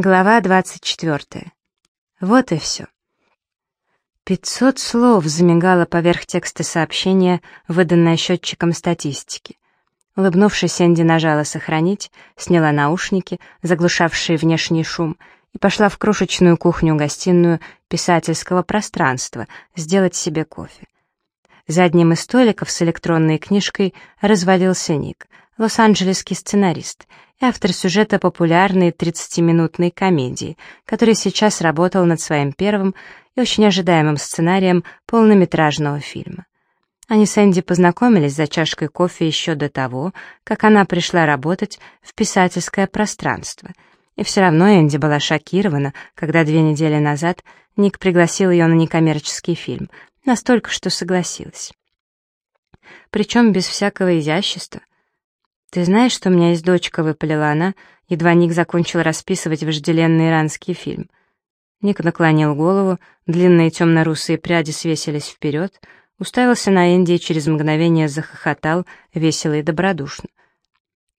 Глава 24. Вот и все. Пятьсот слов замигало поверх текста сообщения, выданное счетчиком статистики. Улыбнувшись, Энди нажала «Сохранить», сняла наушники, заглушавшие внешний шум, и пошла в крошечную кухню-гостиную писательского пространства сделать себе кофе. За одним из столиков с электронной книжкой развалился Ник, лос-анджелесский сценарист, и автор сюжета популярной 30-минутной комедии, который сейчас работал над своим первым и очень ожидаемым сценарием полнометражного фильма. Они с Энди познакомились за чашкой кофе еще до того, как она пришла работать в писательское пространство. И все равно Энди была шокирована, когда две недели назад Ник пригласил ее на некоммерческий фильм, настолько, что согласилась. Причем без всякого изящества, «Ты знаешь, что у меня есть дочка?» — выпалила она, едва Ник закончил расписывать вожделенный иранский фильм. Ник наклонил голову, длинные темно-русые пряди свесились вперед, уставился на Энди и через мгновение захохотал, весело и добродушно.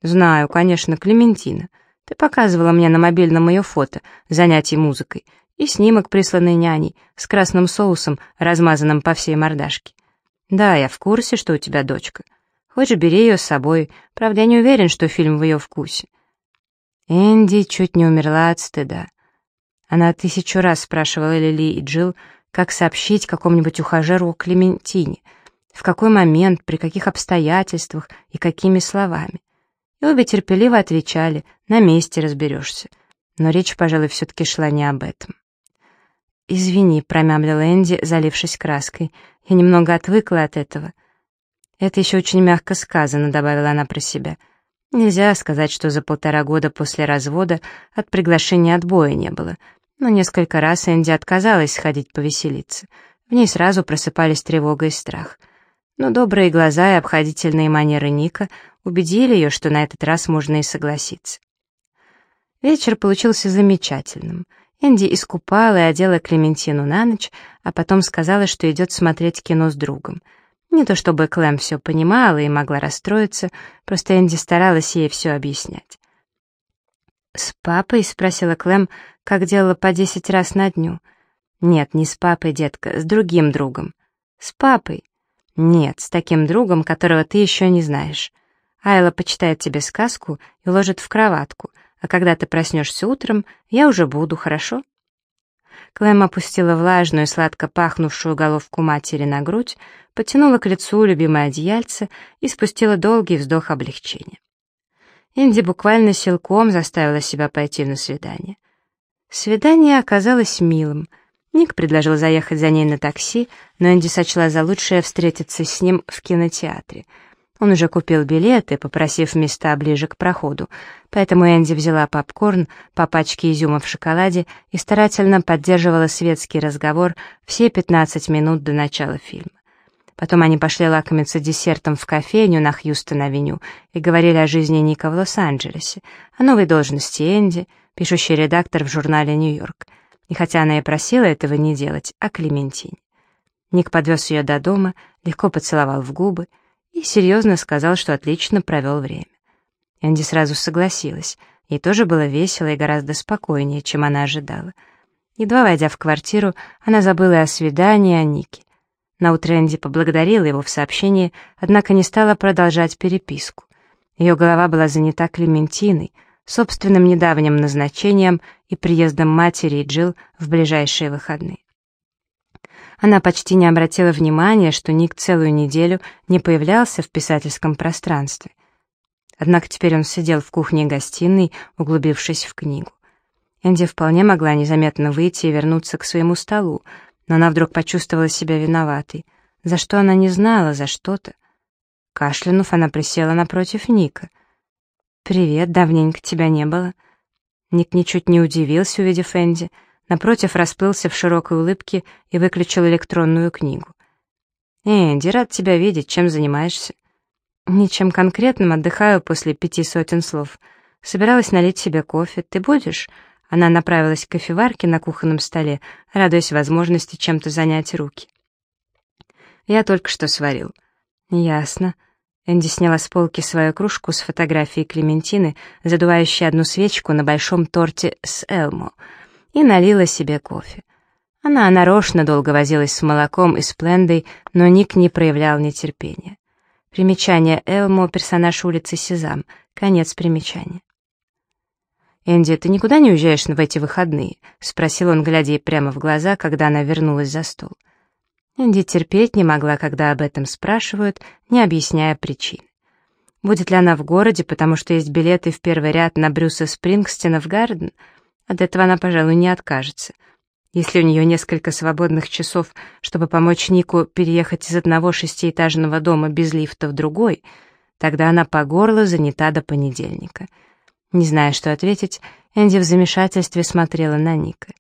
«Знаю, конечно, Клементина. Ты показывала мне на мобильном ее фото, занятий музыкой, и снимок, присланный няней, с красным соусом, размазанным по всей мордашке. Да, я в курсе, что у тебя дочка». Хочешь, бери ее с собой. Правда, я не уверен, что фильм в ее вкусе». Энди чуть не умерла от стыда. Она тысячу раз спрашивала Лили и Джилл, как сообщить какому-нибудь ухажеру о Клементине, в какой момент, при каких обстоятельствах и какими словами. И обе терпеливо отвечали, на месте разберешься. Но речь, пожалуй, все-таки шла не об этом. «Извини», — промямлила Энди, залившись краской, — «я немного отвыкла от этого». «Это еще очень мягко сказано», — добавила она про себя. Нельзя сказать, что за полтора года после развода от приглашения отбоя не было, но несколько раз Энди отказалась сходить повеселиться. В ней сразу просыпались тревога и страх. Но добрые глаза и обходительные манеры Ника убедили ее, что на этот раз можно и согласиться. Вечер получился замечательным. Энди искупала и одела Клементину на ночь, а потом сказала, что идет смотреть кино с другом — не то чтобы Клэм все понимала и могла расстроиться, просто Энди старалась ей все объяснять. «С папой?» — спросила Клэм, как делала по десять раз на дню. «Нет, не с папой, детка, с другим другом». «С папой?» «Нет, с таким другом, которого ты еще не знаешь. Айла почитает тебе сказку и ложит в кроватку, а когда ты проснешься утром, я уже буду, хорошо?» Клэм опустила влажную, сладко пахнувшую головку матери на грудь, потянула к лицу любимое одеяльце и спустила долгий вздох облегчения. Инди буквально силком заставила себя пойти на свидание. Свидание оказалось милым. Ник предложил заехать за ней на такси, но Инди сочла за лучшее встретиться с ним в кинотеатре — он уже купил билеты, попросив места ближе к проходу, поэтому Энди взяла попкорн по пачке изюма в шоколаде и старательно поддерживала светский разговор все 15 минут до начала фильма. Потом они пошли лакомиться десертом в кофейню на Хьюстон-авеню и говорили о жизни Ника в Лос-Анджелесе, о новой должности Энди, пишущий редактор в журнале «Нью-Йорк». И хотя она и просила этого не делать, о Клементине. Ник подвез ее до дома, легко поцеловал в губы, и серьезно сказал, что отлично провел время. Энди сразу согласилась. Ей тоже было весело и гораздо спокойнее, чем она ожидала. Едва войдя в квартиру, она забыла о свидании, о Нике. Наутро Энди поблагодарила его в сообщении, однако не стала продолжать переписку. Ее голова была занята Клементиной, собственным недавним назначением и приездом матери и Джилл в ближайшие выходные. Она почти не обратила внимания, что Ник целую неделю не появлялся в писательском пространстве. Однако теперь он сидел в кухне и гостиной, углубившись в книгу. Энди вполне могла незаметно выйти и вернуться к своему столу, но она вдруг почувствовала себя виноватой. За что она не знала, за что-то. Кашлянув, она присела напротив Ника. «Привет, давненько тебя не было». Ник ничуть не удивился, увидев Энди — Напротив, расплылся в широкой улыбке и выключил электронную книгу. «Энди, рад тебя видеть. Чем занимаешься?» «Ничем конкретным. Отдыхаю после пяти сотен слов. Собиралась налить себе кофе. Ты будешь?» Она направилась к кофеварке на кухонном столе, радуясь возможности чем-то занять руки. «Я только что сварил». «Ясно». Энди сняла с полки свою кружку с фотографией Клементины, задувающей одну свечку на большом торте с Элмо, и налила себе кофе. Она нарочно долго возилась с молоком и с плендой, но Ник не проявлял нетерпения. Примечание Элмо — персонаж улицы Сезам. Конец примечания. «Энди, ты никуда не уезжаешь в эти выходные?» — спросил он, глядя ей прямо в глаза, когда она вернулась за стол. Энди терпеть не могла, когда об этом спрашивают, не объясняя причин. Будет ли она в городе, потому что есть билеты в первый ряд на Брюса Спрингстена в Гарден? От этого она, пожалуй, не откажется. Если у нее несколько свободных часов, чтобы помочь Нику переехать из одного шестиэтажного дома без лифта в другой, тогда она по горло занята до понедельника. Не зная, что ответить, Энди в замешательстве смотрела на Ника.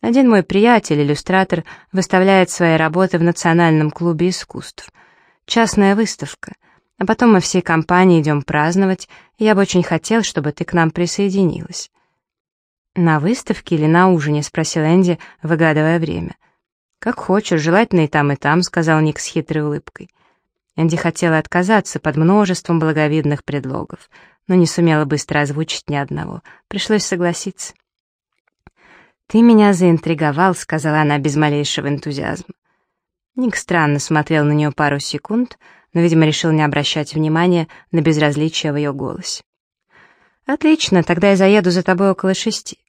Один мой приятель, иллюстратор, выставляет свои работы в Национальном клубе искусств. Частная выставка. А потом мы всей компанией идем праздновать, и я бы очень хотел, чтобы ты к нам присоединилась». «На выставке или на ужине?» — спросил Энди, выгадывая время. «Как хочешь, желательно и там, и там», — сказал Ник с хитрой улыбкой. Энди хотела отказаться под множеством благовидных предлогов, но не сумела быстро озвучить ни одного. Пришлось согласиться. «Ты меня заинтриговал», — сказала она без малейшего энтузиазма. Ник странно смотрел на нее пару секунд, но, видимо, решил не обращать внимания на безразличие в ее голосе. «Отлично, тогда я заеду за тобой около шести».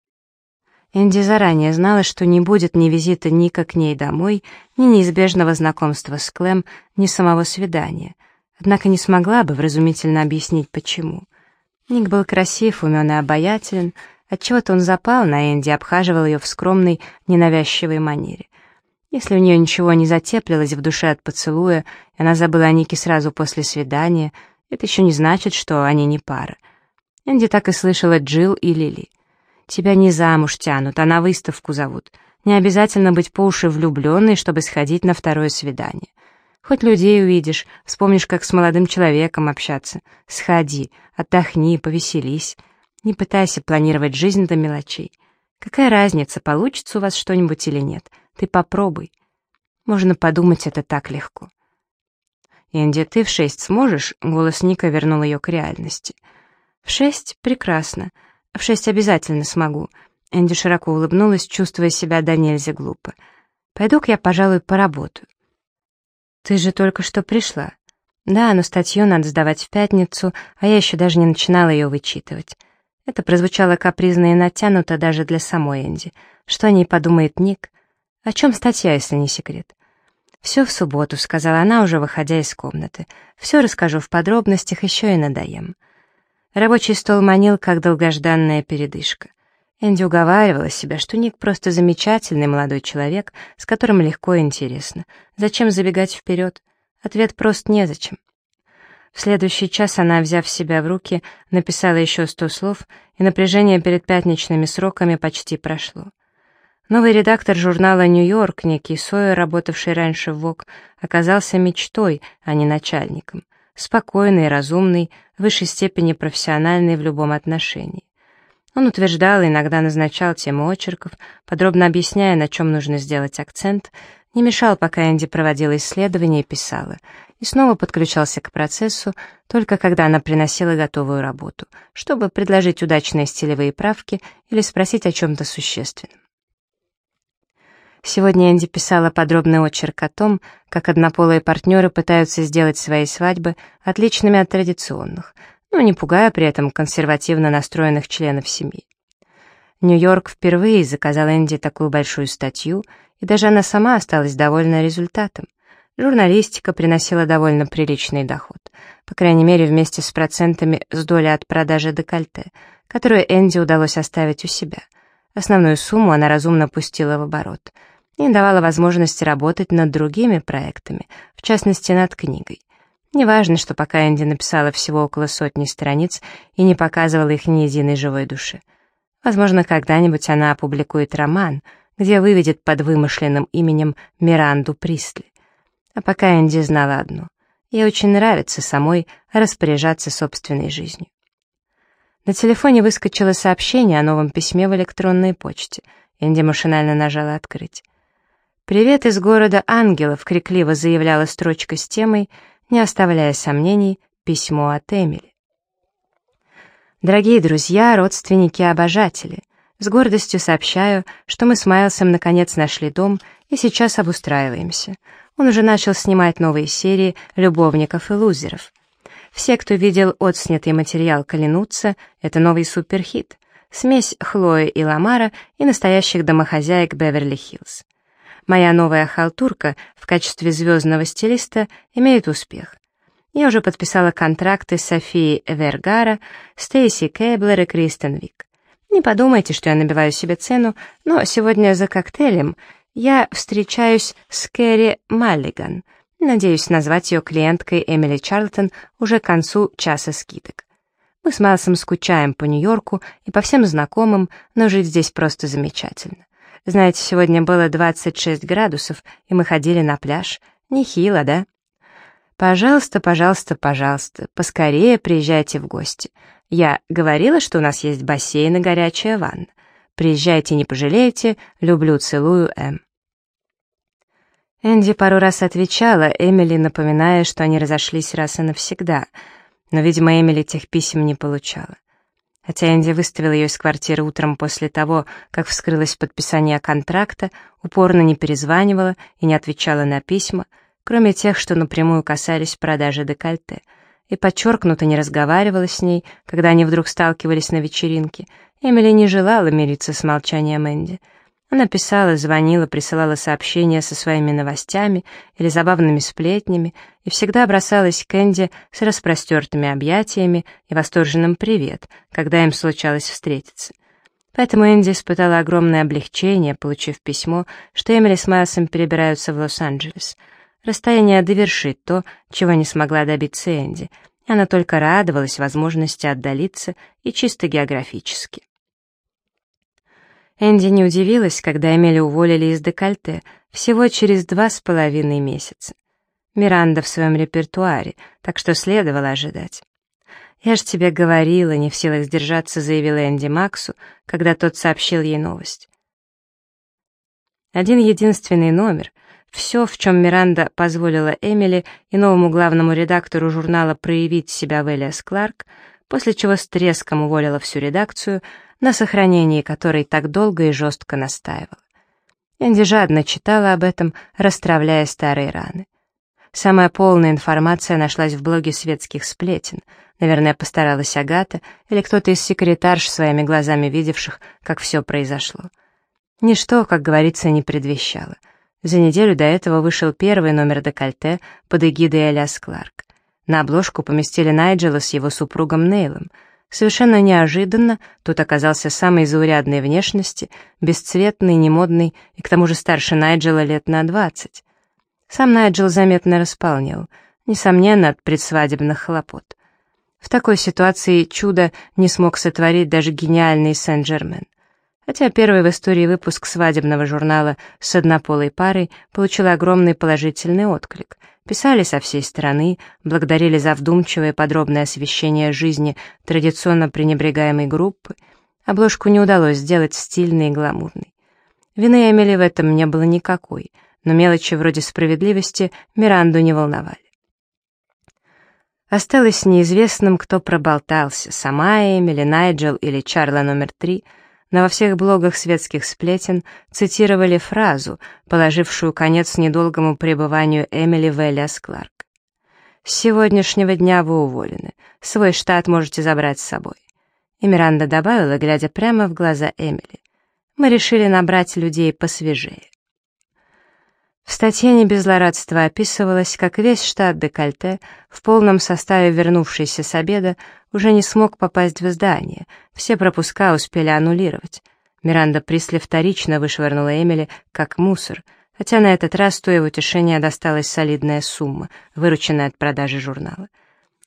Энди заранее знала, что не будет ни визита Ника к ней домой, ни неизбежного знакомства с Клэм, ни самого свидания, однако не смогла бы вразумительно объяснить, почему. Ник был красив, умен и обаятелен, Отчего-то он запал на Энди, обхаживал ее в скромной, ненавязчивой манере. Если у нее ничего не затеплилось в душе от поцелуя, и она забыла о Нике сразу после свидания, это еще не значит, что они не пара. Энди так и слышала Джилл и Лили. «Тебя не замуж тянут, а на выставку зовут. Не обязательно быть по уши влюбленной, чтобы сходить на второе свидание. Хоть людей увидишь, вспомнишь, как с молодым человеком общаться. Сходи, отдохни, повеселись». Не пытайся планировать жизнь до мелочей. Какая разница, получится у вас что-нибудь или нет? Ты попробуй. Можно подумать, это так легко. «Энди, ты в шесть сможешь?» — голос Ника вернул ее к реальности. «В шесть? Прекрасно. В шесть обязательно смогу». Энди широко улыбнулась, чувствуя себя до нельзя глупо. «Пойду-ка я, пожалуй, поработаю». «Ты же только что пришла». «Да, но статью надо сдавать в пятницу, а я еще даже не начинала ее вычитывать». Это прозвучало капризно и натянуто даже для самой Энди. Что о ней подумает Ник? О чем статья, если не секрет? «Все в субботу», — сказала она, уже выходя из комнаты. «Все расскажу в подробностях, еще и надоем». Рабочий стол манил, как долгожданная передышка. Энди уговаривала себя, что Ник просто замечательный молодой человек, с которым легко и интересно. Зачем забегать вперед? Ответ прост незачем. В следующий час она, взяв себя в руки, написала еще сто слов, и напряжение перед пятничными сроками почти прошло. Новый редактор журнала «Нью-Йорк», некий Сойер, работавший раньше в ВОК, оказался мечтой, а не начальником. Спокойный, разумный, в высшей степени профессиональный в любом отношении. Он утверждал и иногда назначал темы очерков, подробно объясняя, на чем нужно сделать акцент, не мешал, пока Энди проводила исследования и писала, и снова подключался к процессу, только когда она приносила готовую работу, чтобы предложить удачные стилевые правки или спросить о чем-то существенном. Сегодня Энди писала подробный очерк о том, как однополые партнеры пытаются сделать свои свадьбы отличными от традиционных, но не пугая при этом консервативно настроенных членов семьи. Нью-Йорк впервые заказал Энди такую большую статью, и даже она сама осталась довольна результатом. Журналистика приносила довольно приличный доход, по крайней мере вместе с процентами с доли от продажи декольте, которую Энди удалось оставить у себя. Основную сумму она разумно пустила в оборот и давала возможность работать над другими проектами, в частности над книгой. Неважно, что пока Энди написала всего около сотни страниц и не показывала их ни единой живой души. Возможно, когда-нибудь она опубликует роман, где выведет под вымышленным именем Миранду Пристли. А пока Энди знала одно. Ей очень нравится самой распоряжаться собственной жизнью. На телефоне выскочило сообщение о новом письме в электронной почте. Энди машинально нажала «Открыть». «Привет из города ангелов», — крикливо заявляла строчка с темой не оставляя сомнений, письмо от Эмили. Дорогие друзья, родственники и обожатели, с гордостью сообщаю, что мы с Майлсом наконец нашли дом и сейчас обустраиваемся. Он уже начал снимать новые серии «Любовников и лузеров». Все, кто видел отснятый материал, клянутся, это новый суперхит. Смесь Хлои и Ламара и настоящих домохозяек Беверли-Хиллз. Моя новая халтурка в качестве звездного стилиста имеет успех. Я уже подписала контракты с Софией Вергара, Стейси Кейблер и Кристен Вик. Не подумайте, что я набиваю себе цену, но сегодня за коктейлем я встречаюсь с Кэрри Маллиган. Надеюсь назвать ее клиенткой Эмили Чарлтон уже к концу часа скидок. Мы с Майлсом скучаем по Нью-Йорку и по всем знакомым, но жить здесь просто замечательно. Знаете, сегодня было 26 градусов, и мы ходили на пляж. Нехило, да? Пожалуйста, пожалуйста, пожалуйста, поскорее приезжайте в гости. Я говорила, что у нас есть бассейн и горячая ванна. Приезжайте, не пожалеете. Люблю, целую, М. Энди пару раз отвечала, Эмили напоминая, что они разошлись раз и навсегда. Но, видимо, Эмили тех писем не получала. Хотя Энди выставила ее из квартиры утром после того, как вскрылось подписание контракта, упорно не перезванивала и не отвечала на письма, кроме тех, что напрямую касались продажи декольте — и подчеркнуто не разговаривала с ней, когда они вдруг сталкивались на вечеринке. Эмили не желала мириться с молчанием Энди. Она писала, звонила, присылала сообщения со своими новостями или забавными сплетнями и всегда бросалась к Энди с распростертыми объятиями и восторженным «привет», когда им случалось встретиться. Поэтому Энди испытала огромное облегчение, получив письмо, что Эмили с Майлсом перебираются в Лос-Анджелес — Расстояние довершит то, чего не смогла добиться Энди. Она только радовалась возможности отдалиться и чисто географически. Энди не удивилась, когда Эмили уволили из декольте всего через два с половиной месяца. Миранда в своем репертуаре, так что следовало ожидать. «Я ж тебе говорила, не в силах сдержаться», — заявила Энди Максу, когда тот сообщил ей новость. Один единственный номер, все, в чем Миранда позволила Эмили и новому главному редактору журнала проявить себя в Элиас Кларк, после чего с треском уволила всю редакцию, на сохранении которой так долго и жестко настаивала. Энди жадно читала об этом, расстравляя старые раны. Самая полная информация нашлась в блоге светских сплетен. Наверное, постаралась Агата или кто-то из секретарш, своими глазами видевших, как все произошло. Ничто, как говорится, не предвещало — за неделю до этого вышел первый номер декольте под эгидой Элиас Кларк. На обложку поместили Найджела с его супругом Нейлом. Совершенно неожиданно тут оказался самой заурядной внешности, бесцветный, немодный и к тому же старше Найджела лет на двадцать. Сам Найджел заметно располнел, несомненно, от предсвадебных хлопот. В такой ситуации чудо не смог сотворить даже гениальный Сен-Жермен. Хотя первый в истории выпуск свадебного журнала с однополой парой получил огромный положительный отклик. Писали со всей страны, благодарили за вдумчивое подробное освещение жизни традиционно пренебрегаемой группы. Обложку не удалось сделать стильной и гламурной. Вины Эмили в этом не было никакой, но мелочи вроде справедливости Миранду не волновали. Осталось неизвестным, кто проболтался, сама Эмили, Найджел или Чарла номер три — но во всех блогах светских сплетен цитировали фразу, положившую конец недолгому пребыванию Эмили в Элиас Кларк. «С сегодняшнего дня вы уволены. Свой штат можете забрать с собой». И Миранда добавила, глядя прямо в глаза Эмили. «Мы решили набрать людей посвежее». В статье не без злорадства описывалось, как весь штат Декольте, в полном составе вернувшийся с обеда, уже не смог попасть в здание, все пропуска успели аннулировать. Миранда Присли вторично вышвырнула Эмили как мусор, хотя на этот раз то его утешения досталась солидная сумма, вырученная от продажи журнала.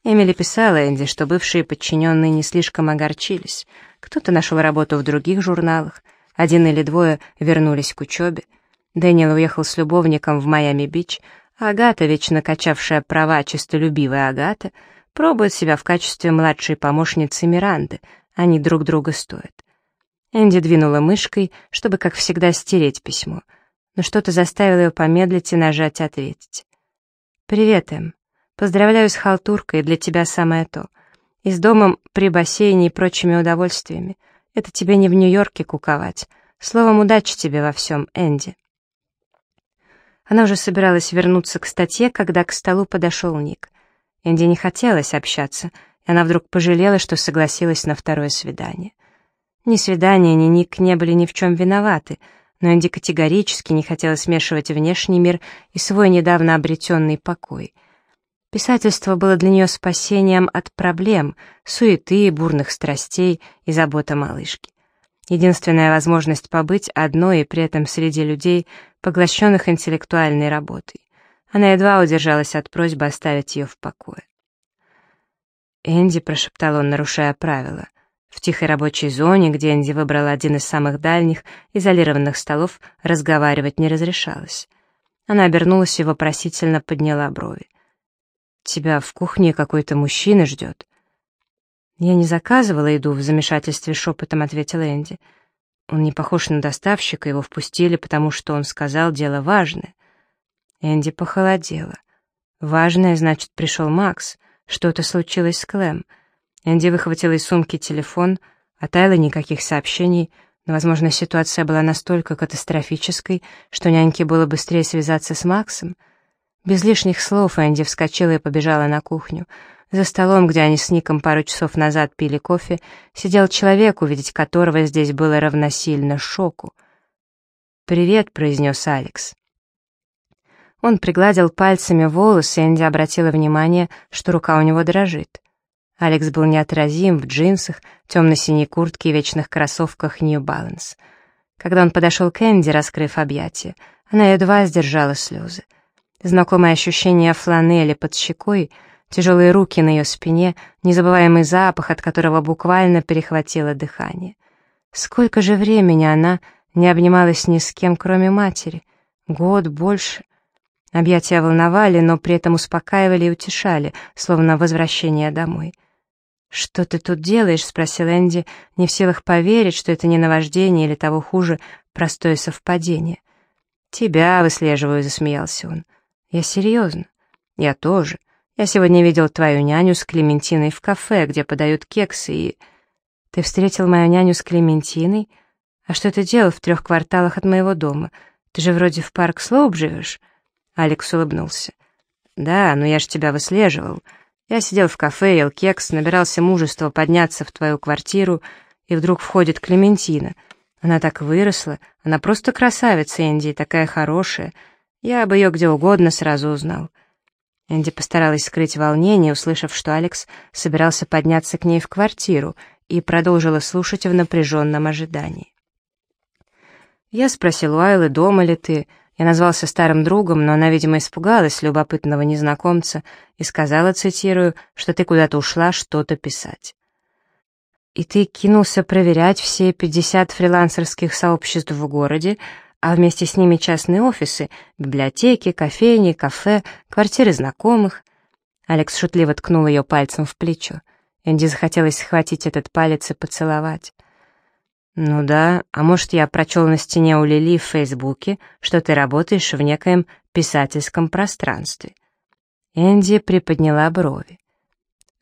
Эмили писала Энди, что бывшие подчиненные не слишком огорчились. Кто-то нашел работу в других журналах, один или двое вернулись к учебе. Дэниел уехал с любовником в Майами-Бич, а Агата, вечно качавшая права честолюбивая Агата, пробует себя в качестве младшей помощницы Миранды, они друг друга стоят. Энди двинула мышкой, чтобы, как всегда, стереть письмо, но что-то заставило ее помедлить и нажать «Ответить». «Привет, Эм. Поздравляю с халтуркой, для тебя самое то. И с домом при бассейне и прочими удовольствиями. Это тебе не в Нью-Йорке куковать. Словом, удачи тебе во всем, Энди. Она уже собиралась вернуться к статье, когда к столу подошел Ник. Энди не хотелось общаться, и она вдруг пожалела, что согласилась на второе свидание. Ни свидание, ни Ник не были ни в чем виноваты, но Энди категорически не хотела смешивать внешний мир и свой недавно обретенный покой — Писательство было для нее спасением от проблем, суеты, бурных страстей и забота малышки. Единственная возможность побыть одной и при этом среди людей, поглощенных интеллектуальной работой. Она едва удержалась от просьбы оставить ее в покое. «Энди», — прошептал он, нарушая правила. В тихой рабочей зоне, где Энди выбрала один из самых дальних, изолированных столов, разговаривать не разрешалось. Она обернулась и вопросительно подняла брови. Тебя в кухне какой-то мужчина ждет». «Я не заказывала еду», — в замешательстве шепотом ответила Энди. «Он не похож на доставщика, его впустили, потому что он сказал, дело важное». Энди похолодела. «Важное, значит, пришел Макс. Что-то случилось с Клэм». Энди выхватила из сумки телефон, а Тайла никаких сообщений, но, возможно, ситуация была настолько катастрофической, что няньке было быстрее связаться с Максом. Без лишних слов Энди вскочила и побежала на кухню. За столом, где они с Ником пару часов назад пили кофе, сидел человек, увидеть которого здесь было равносильно шоку. «Привет», — произнес Алекс. Он пригладил пальцами волосы, и Энди обратила внимание, что рука у него дрожит. Алекс был неотразим в джинсах, темно-синей куртке и вечных кроссовках New Balance. Когда он подошел к Энди, раскрыв объятия, она едва сдержала слезы. Знакомое ощущение фланели под щекой, тяжелые руки на ее спине, незабываемый запах, от которого буквально перехватило дыхание. Сколько же времени она не обнималась ни с кем, кроме матери? Год, больше. Объятия волновали, но при этом успокаивали и утешали, словно возвращение домой. «Что ты тут делаешь?» — спросил Энди, не в силах поверить, что это не наваждение или того хуже, простое совпадение. «Тебя выслеживаю», — засмеялся он. «Я серьезно. Я тоже. Я сегодня видел твою няню с Клементиной в кафе, где подают кексы, и...» «Ты встретил мою няню с Клементиной? А что ты делал в трех кварталах от моего дома? Ты же вроде в парк Слоуп живешь?» Алекс улыбнулся. «Да, но я ж тебя выслеживал. Я сидел в кафе, ел кекс, набирался мужества подняться в твою квартиру, и вдруг входит Клементина. Она так выросла, она просто красавица, Энди, такая хорошая». Я бы ее где угодно сразу узнал. Энди постаралась скрыть волнение, услышав, что Алекс собирался подняться к ней в квартиру, и продолжила слушать в напряженном ожидании. Я спросил у Айлы, дома ли ты. Я назвался старым другом, но она, видимо, испугалась любопытного незнакомца и сказала, цитирую, что ты куда-то ушла что-то писать. И ты кинулся проверять все 50 фрилансерских сообществ в городе, а вместе с ними частные офисы, библиотеки, кофейни, кафе, квартиры знакомых. Алекс шутливо ткнул ее пальцем в плечо. Энди захотелось схватить этот палец и поцеловать. «Ну да, а может, я прочел на стене у Лили в Фейсбуке, что ты работаешь в некоем писательском пространстве». Энди приподняла брови.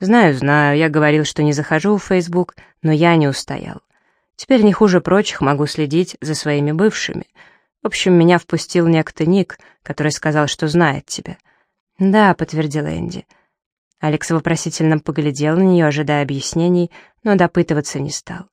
«Знаю, знаю, я говорил, что не захожу в Фейсбук, но я не устоял. Теперь не хуже прочих могу следить за своими бывшими. В общем, меня впустил некто Ник, который сказал, что знает тебя. «Да», — подтвердил Энди. Алекс вопросительно поглядел на нее, ожидая объяснений, но допытываться не стал.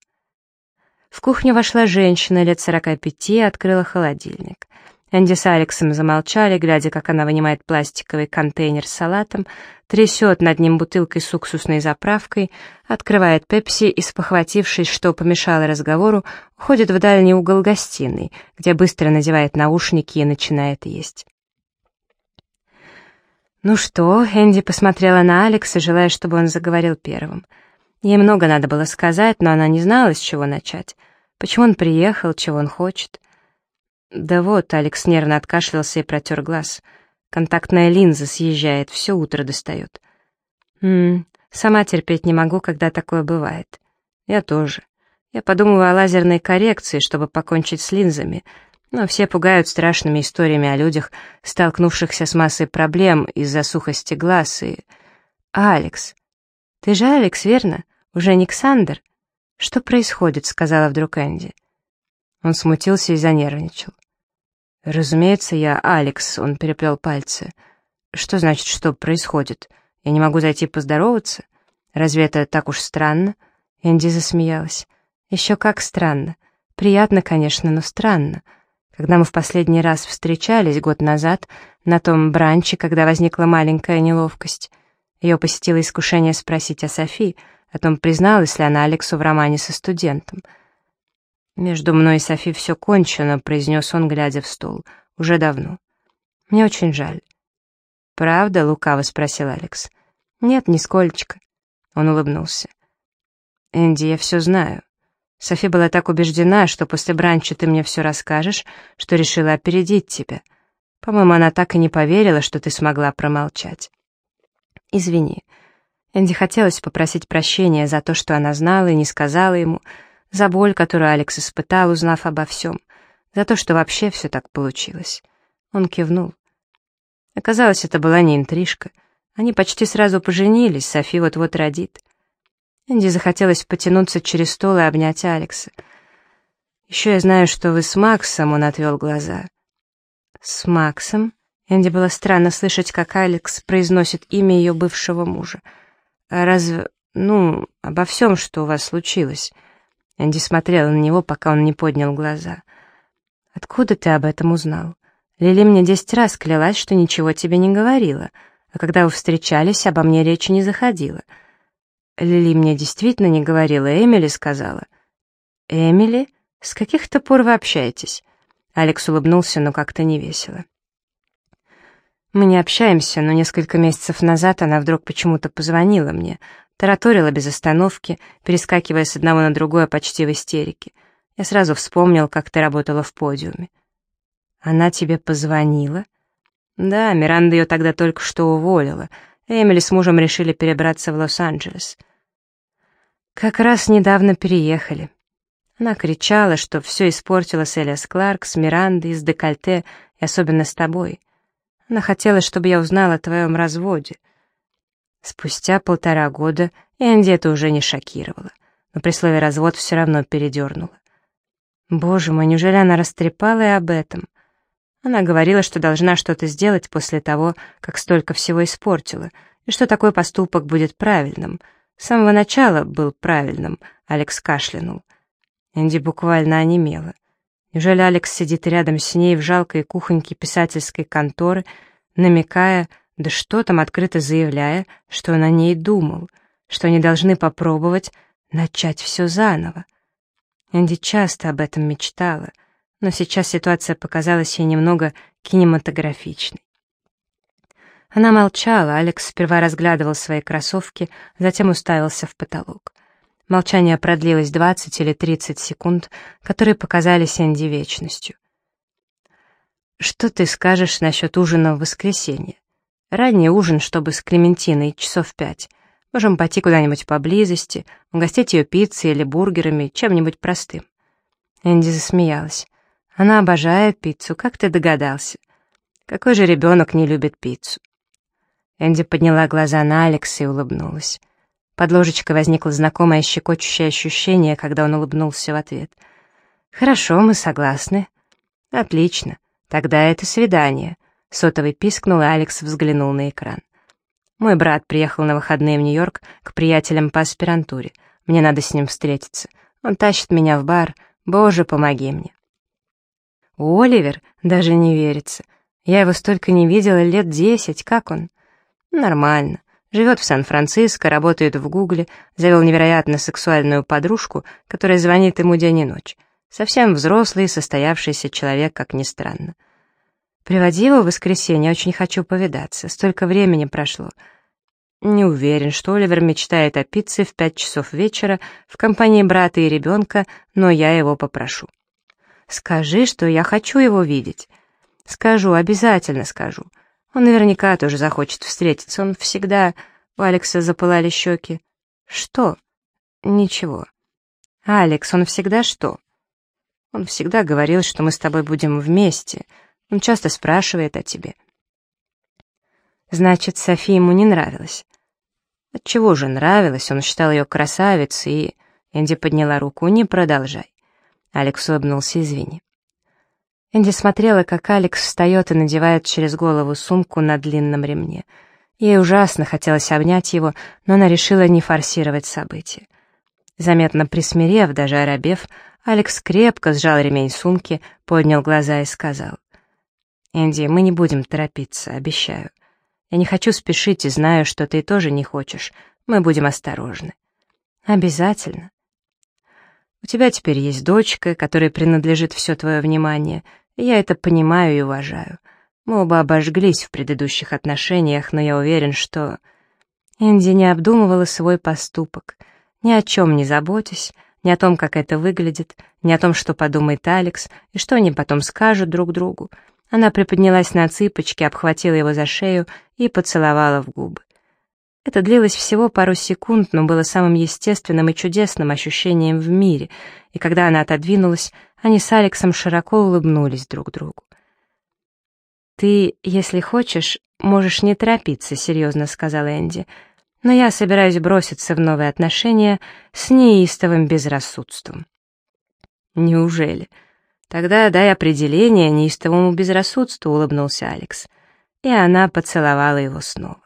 В кухню вошла женщина лет сорока пяти и открыла холодильник. Энди с Алексом замолчали, глядя, как она вынимает пластиковый контейнер с салатом, трясет над ним бутылкой с уксусной заправкой, открывает пепси и, спохватившись, что помешало разговору, уходит в дальний угол гостиной, где быстро надевает наушники и начинает есть. «Ну что?» — Энди посмотрела на Алекса, желая, чтобы он заговорил первым. Ей много надо было сказать, но она не знала, с чего начать. Почему он приехал, чего он хочет. «Да вот», — Алекс нервно откашлялся и протер глаз. «Контактная линза съезжает, все утро достает». «Ммм, сама терпеть не могу, когда такое бывает». «Я тоже. Я подумываю о лазерной коррекции, чтобы покончить с линзами. Но все пугают страшными историями о людях, столкнувшихся с массой проблем из-за сухости глаз и... «Алекс! Ты же Алекс, верно? Уже не Ксандер?» «Что происходит?» — сказала вдруг Энди. Он смутился и занервничал. «Разумеется, я Алекс», — он переплел пальцы. «Что значит, что происходит? Я не могу зайти поздороваться? Разве это так уж странно?» Энди засмеялась. «Еще как странно. Приятно, конечно, но странно. Когда мы в последний раз встречались год назад, на том бранче, когда возникла маленькая неловкость, ее посетило искушение спросить о Софии, о том, призналась ли она Алексу в романе со студентом. «Между мной и Софи все кончено», — произнес он, глядя в стол. «Уже давно. Мне очень жаль». «Правда?» — лукаво спросил Алекс. «Нет, нисколько». Он улыбнулся. «Энди, я все знаю. Софи была так убеждена, что после бранча ты мне все расскажешь, что решила опередить тебя. По-моему, она так и не поверила, что ты смогла промолчать. Извини, Энди хотелось попросить прощения за то, что она знала и не сказала ему, за боль, которую Алекс испытал, узнав обо всем, за то, что вообще все так получилось. Он кивнул. Оказалось, это была не интрижка. Они почти сразу поженились, Софи вот-вот родит. Энди захотелось потянуться через стол и обнять Алекса. «Еще я знаю, что вы с Максом», — он отвел глаза. «С Максом?» Энди было странно слышать, как Алекс произносит имя ее бывшего мужа. «А разве... ну, обо всем, что у вас случилось?» Энди смотрела на него, пока он не поднял глаза. «Откуда ты об этом узнал? Лили мне десять раз клялась, что ничего тебе не говорила, а когда вы встречались, обо мне речи не заходила. Лили мне действительно не говорила, Эмили сказала». «Эмили? С каких-то пор вы общаетесь?» Алекс улыбнулся, но как-то невесело. Мы не общаемся, но несколько месяцев назад она вдруг почему-то позвонила мне, тараторила без остановки, перескакивая с одного на другое почти в истерике. Я сразу вспомнил, как ты работала в подиуме. Она тебе позвонила? Да, Миранда ее тогда только что уволила. Эмили с мужем решили перебраться в Лос-Анджелес. Как раз недавно переехали. Она кричала, что все испортила с Элиас Кларк, с Мирандой, с Декольте и особенно с тобой. Она хотела, чтобы я узнала о твоем разводе. Спустя полтора года Энди это уже не шокировало, но при слове «развод» все равно передернула. Боже мой, неужели она растрепала и об этом? Она говорила, что должна что-то сделать после того, как столько всего испортила, и что такой поступок будет правильным. С самого начала был правильным, Алекс кашлянул. Энди буквально онемела. Неужели Алекс сидит рядом с ней в жалкой кухоньке писательской конторы, намекая, да что там, открыто заявляя, что он о ней думал, что они должны попробовать начать все заново. Энди часто об этом мечтала, но сейчас ситуация показалась ей немного кинематографичной. Она молчала, Алекс сперва разглядывал свои кроссовки, затем уставился в потолок. Молчание продлилось 20 или 30 секунд, которые показались Энди вечностью. «Что ты скажешь насчет ужина в воскресенье? Ранний ужин, чтобы с Клементиной, часов пять. Можем пойти куда-нибудь поблизости, угостить ее пиццей или бургерами, чем-нибудь простым». Энди засмеялась. «Она обожает пиццу, как ты догадался? Какой же ребенок не любит пиццу?» Энди подняла глаза на Алекса и улыбнулась. Под ложечкой возникло знакомое щекочущее ощущение, когда он улыбнулся в ответ. «Хорошо, мы согласны». «Отлично. Тогда это свидание». Сотовый пискнул, и Алекс взглянул на экран. «Мой брат приехал на выходные в Нью-Йорк к приятелям по аспирантуре. Мне надо с ним встретиться. Он тащит меня в бар. Боже, помоги мне». «Оливер? Даже не верится. Я его столько не видела, лет десять. Как он?» «Нормально. Живет в Сан-Франциско, работает в Гугле, завел невероятно сексуальную подружку, которая звонит ему день и ночь. Совсем взрослый, состоявшийся человек, как ни странно. Приводи его в воскресенье, очень хочу повидаться. Столько времени прошло. Не уверен, что Оливер мечтает о пицце в пять часов вечера в компании брата и ребенка, но я его попрошу. Скажи, что я хочу его видеть. Скажу, обязательно скажу. Он наверняка тоже захочет встретиться. Он всегда... У Алекса запылали щеки. Что? Ничего. Алекс, он всегда что? Он всегда говорил, что мы с тобой будем вместе. Он часто спрашивает о тебе». Значит, Софи ему не нравилась. Отчего же нравилась, он считал ее красавицей, и... Энди подняла руку, не продолжай. Алекс улыбнулся, извини. Энди смотрела, как Алекс встает и надевает через голову сумку на длинном ремне. Ей ужасно хотелось обнять его, но она решила не форсировать события. Заметно присмирев, даже оробев, Алекс крепко сжал ремень сумки, поднял глаза и сказал. «Энди, мы не будем торопиться, обещаю. Я не хочу спешить и знаю, что ты тоже не хочешь. Мы будем осторожны». «Обязательно». «У тебя теперь есть дочка, которой принадлежит все твое внимание, я это понимаю и уважаю. Мы оба обожглись в предыдущих отношениях, но я уверен, что... Энди не обдумывала свой поступок. Ни о чем не заботясь, ни о том, как это выглядит, ни о том, что подумает Алекс, и что они потом скажут друг другу. Она приподнялась на цыпочки, обхватила его за шею и поцеловала в губы. Это длилось всего пару секунд, но было самым естественным и чудесным ощущением в мире, и когда она отодвинулась, они с Алексом широко улыбнулись друг другу. «Ты, если хочешь, можешь не торопиться», — серьезно сказал Энди, «но я собираюсь броситься в новые отношения с неистовым безрассудством». «Неужели? Тогда дай определение неистовому безрассудству», — улыбнулся Алекс. И она поцеловала его снова.